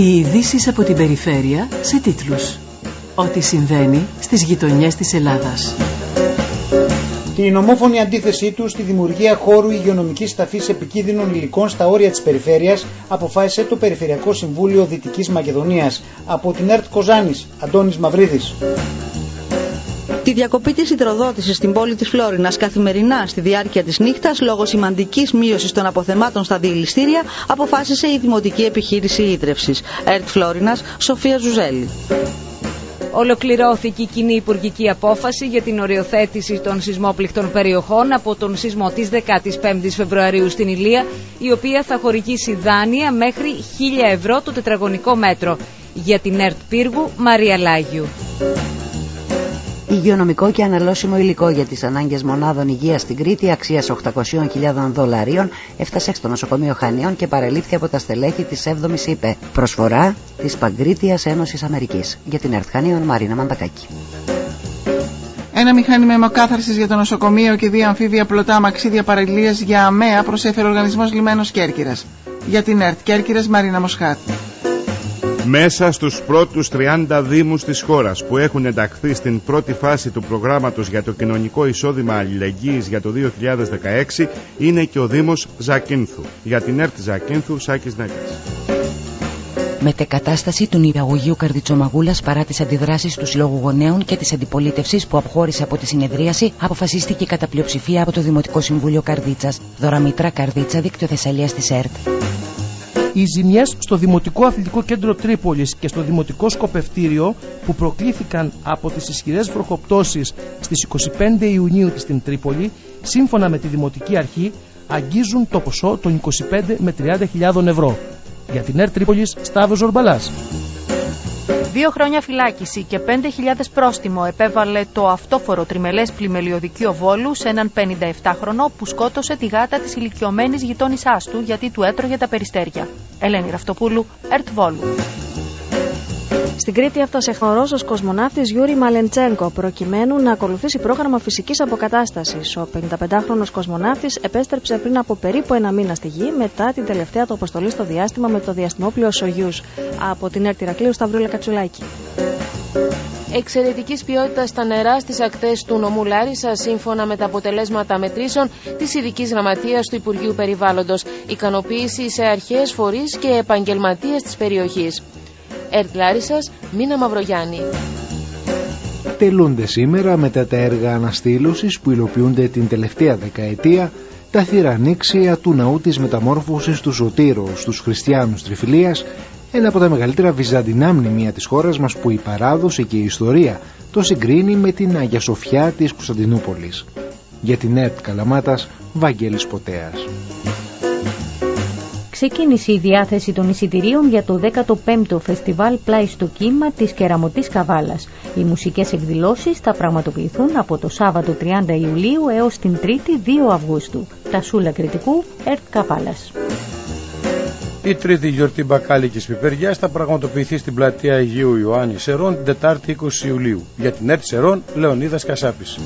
Οι ειδήσεις από την περιφέρεια σε τίτλους. Ό,τι συμβαίνει στις γειτονιές της Ελλάδας. Την ομόφωνη αντίθεσή του στη δημιουργία χώρου υγειονομικής ταφή επικίνδυνων υλικών στα όρια της περιφέρειας αποφάσισε το Περιφερειακό Συμβούλιο Δυτικής Μακεδονίας από την ΕΡΤ Κοζάνης, Αντώνης Μαυρίδης. Τη διακοπή της υδροδότησης στην πόλη της Φλόρινα καθημερινά στη διάρκεια της νύχτας λόγω σημαντικής μείωσης των αποθεμάτων στα διελιστήρια αποφάσισε η Δημοτική Επιχείρηση Ίδρυυση. ΕΡΤ Φλόρινας, Σοφία Ζουζέλη. Ολοκληρώθηκε η κοινή υπουργική απόφαση για την οριοθέτηση των σεισμόπληκτων περιοχών από τον σεισμό της 15ης Φεβρουαρίου στην Ηλία, η οποία θα χορηγήσει δάνεια μέχρι 1000 ευρώ το τετραγωνικό μέτρο. Για την ΕΡΤ Πύργου, Μαρία Λάγιου υγειονομικό και αναλώσιμο υλικό για τις ανάγκες μονάδων υγείας στην Κρήτη αξίας 800.000 δολαρίων έφτασε στο νοσοκομείο Χανίων και παρελήφθη από τα στελέχη της 7ης ΥΠΕ. Προσφορά της Παγκρίτιας Ένωσης Αμερικής. Για την ΕΡΤ Χανίων Μαρίνα Μαντακάκη. Ένα μηχάνημα αιμοκάθαρσης για το νοσοκομείο και δύο αμφίβια πλωτά μαξίδια παρελίας για αμαία προσέφερε ο οργανισμός Λιμένος Κέρκυρας. Για την ΕΡΤ Κέρκυρας Μαρίνα Μοσχάτ. Μέσα στους πρώτους 30 δήμους της χώρας που έχουν ενταχθεί στην πρώτη φάση του προγράμματος για το κοινωνικό εισόδημα αλληλεγγύης για το 2016 είναι και ο Δήμος Ζακίνθου. Για την ΕΡΤ Ζακίνθου, Σάκης Νέκας. Μετεκατάσταση του νηπιαγωγείου Καρδιτσομαγούλας παρά τις αντιδράσεις τους Συλλόγου Γονέων και της αντιπολίτευσης που αποχώρησε από τη συνεδρίαση αποφασίστηκε κατά πλειοψηφία από το Δημοτικό Συμβούλιο Καρδίτσας. Δωραμήτρα Καρδίτσα, δίκτυο Θεσσαλίας της ΕΡΤ. Οι ζημιές στο Δημοτικό Αθλητικό Κέντρο Τρίπολης και στο Δημοτικό Σκοπευτήριο που προκλήθηκαν από τις ισχυρές βροχοπτώσεις στις 25 Ιουνίου στην Τρίπολη, σύμφωνα με τη Δημοτική Αρχή, αγγίζουν το ποσό των 25 με 30.000 ευρώ. Για την ΕΡ Τρίπολης, Σταύρος Ζορμπαλάς. Δύο χρόνια φυλάκιση και 5.000 πρόστιμο επέβαλε το αυτόφορο τριμελές πλημελιωδικείο Βόλου σε έναν 57χρονο που σκότωσε τη γάτα της ηλικιωμένης γειτόνισάς του γιατί του έτρωγε τα περιστέρια. Ελένη Ραυτοπούλου, Ερτ Βόλου. Στην Κρήτη έφτασε ο κοσμοναύτης Γιούρι Μαλεντσέγκο προκειμένου να ακολουθήσει πρόγραμμα φυσικής αποκατάστασης. Ο 55χρονος κοσμοναύτης επέστρεψε πριν από περίπου ένα μήνα στη γη μετά την τελευταία του αποστολή στο διάστημα με το διαστημόπλαιο Σογιούζ. Από την ΕΡΤ Ηρακλείου Σταυρούλα Κατσουλάκη. Εξαιρετικής ποιότητας τα νερά στις ακτές του νομού Λάρισας, σύμφωνα με τα αποτελέσματα μετρήσεων της Ειδικής Γραμματείας του Υπουργείου Περιβάλλοντος. Ικανοποίηση σε αρχές, φορείς και επαγγελματίες της περιοχής. Ερτ Λάρισας, Μίνα Μαυρογιάννη. Τελούνται σήμερα μετά τα έργα αναστήλωσης που υλοποιούνται την τελευταία δεκαετία τα θηρανίξια του ναού της μεταμόρφωσης του Σωτήρου στους χριστιανούς Τριφυλίας ένα από τα μεγαλύτερα βυζαντινά μνημεία της χώρας μας που η παράδοση και η ιστορία το συγκρίνει με την Αγία Σοφιά της Κωνσταντινούπολης. Για την ΕΡΤ Καλαμάτας, Βαγγέλης Ποτέας ξεκίνησε η διάθεση των εισιτηρίων για το 15ο Φεστιβάλ Πλάι στο Κύμα της Κεραμωτής Καβάλας. Οι μουσικές εκδηλώσεις θα πραγματοποιηθούν από το Σάββατο 30 Ιουλίου έως την 3η 2 Αυγούστου. Τα Σούλα Κρητικού, Ερτ Καβάλας. Η τρίτη γιορτή μπακάλικης πιπεριάς θα πραγματοποιηθεί στην πλατεία Αγίου Ιωάννη Σερών την Τετάρτη 20 Ιουλίου. Για την ΕΡΤ Σερών, Λεωνίδας Κασάπης.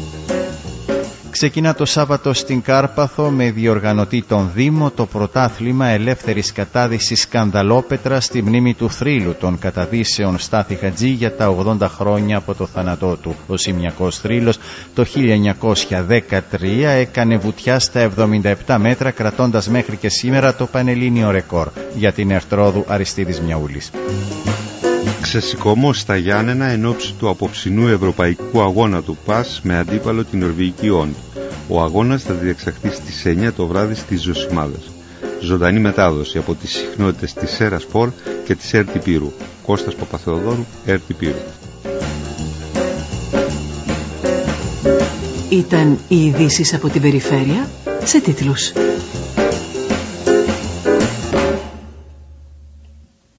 Ξεκινά το Σάββατο στην Κάρπαθο με διοργανωτή τον Δήμο το πρωτάθλημα ελεύθερης κατάδυσης σκανδαλόπετρα στη μνήμη του θρύλου των καταδύσεων Στάθη Χατζή για τα 80 χρόνια από το θάνατό του. Ο Σημιακός θρύλος το 1913 έκανε βουτιά στα 77 μέτρα κρατώντας μέχρι και σήμερα το πανελλήνιο ρεκόρ για την Ερτρόδου Αριστίδης Μιαούλης ξεσηκωμό στα Γιάννενα εν ώψη του απόψινού ευρωπαϊκού αγώνα του ΠΑΣ με αντίπαλο την Νορβηγική Όντ. Ο αγώνας θα διεξαχθεί στις 9 το βράδυ στις Ζωσιμάδες. Ζωντανή μετάδοση από τις συχνότητες της Σέρας Σπορ και της Έρτη Πύρου. Κώστας Παπαθεοδόρου, Έρτη Πύρου. Ήταν οι ειδήσεις από την περιφέρεια σε τίτλους.